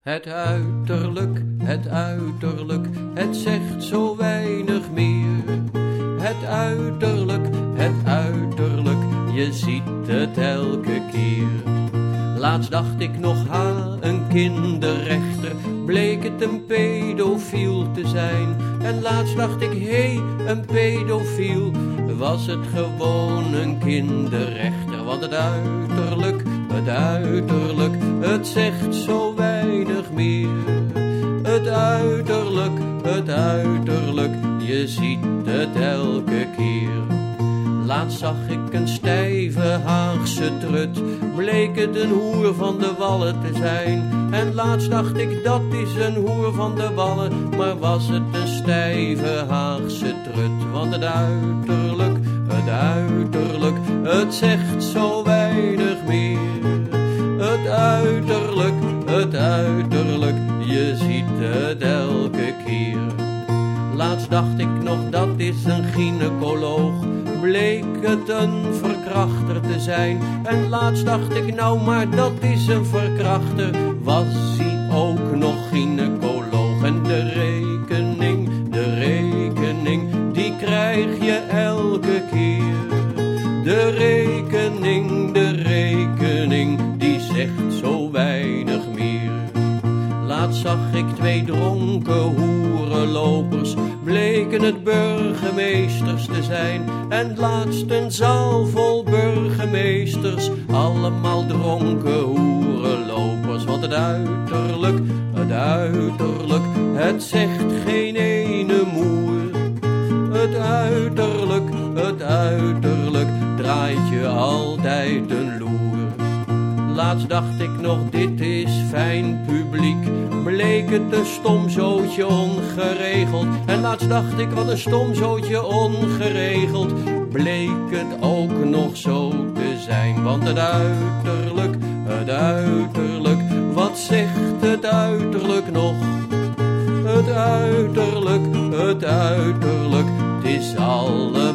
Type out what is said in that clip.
Het uiterlijk, het uiterlijk, het zegt zo weinig meer. Het uiterlijk, het uiterlijk, je ziet het elke keer. Laatst dacht ik nog, ha, een kinderrechter, bleek het een pedofiel te zijn. En laatst dacht ik, hé, hey, een pedofiel, was het gewoon een kinderrechter. Want het uiterlijk, het uiterlijk, het zegt zo weinig meer. Het uiterlijk, het uiterlijk, je ziet het elke keer. Laatst zag ik een stijve Haagse trut, bleek het een hoer van de wallen te zijn. En laatst dacht ik dat is een hoer van de wallen, maar was het een stijve Haagse trut. Want het uiterlijk, het uiterlijk, het zegt zo weinig meer. Elke keer. Laatst dacht ik nog dat is een gynaecoloog, bleek het een verkrachter te zijn. En laatst dacht ik nou maar dat is een verkrachter, was hij ook Laatst zag ik twee dronken hoerenlopers, bleken het burgemeesters te zijn. En laatst een zaal vol burgemeesters, allemaal dronken hoerenlopers. Want het uiterlijk, het uiterlijk, het zegt geen ene moer. Het uiterlijk, het uiterlijk, draait je altijd loer. Laatst dacht ik nog, dit is fijn publiek. Bleek het een stomzootje ongeregeld. En laatst dacht ik, wat een stomzootje ongeregeld. Bleek het ook nog zo te zijn. Want het uiterlijk, het uiterlijk, wat zegt het uiterlijk nog? Het uiterlijk, het uiterlijk, het is bedrog.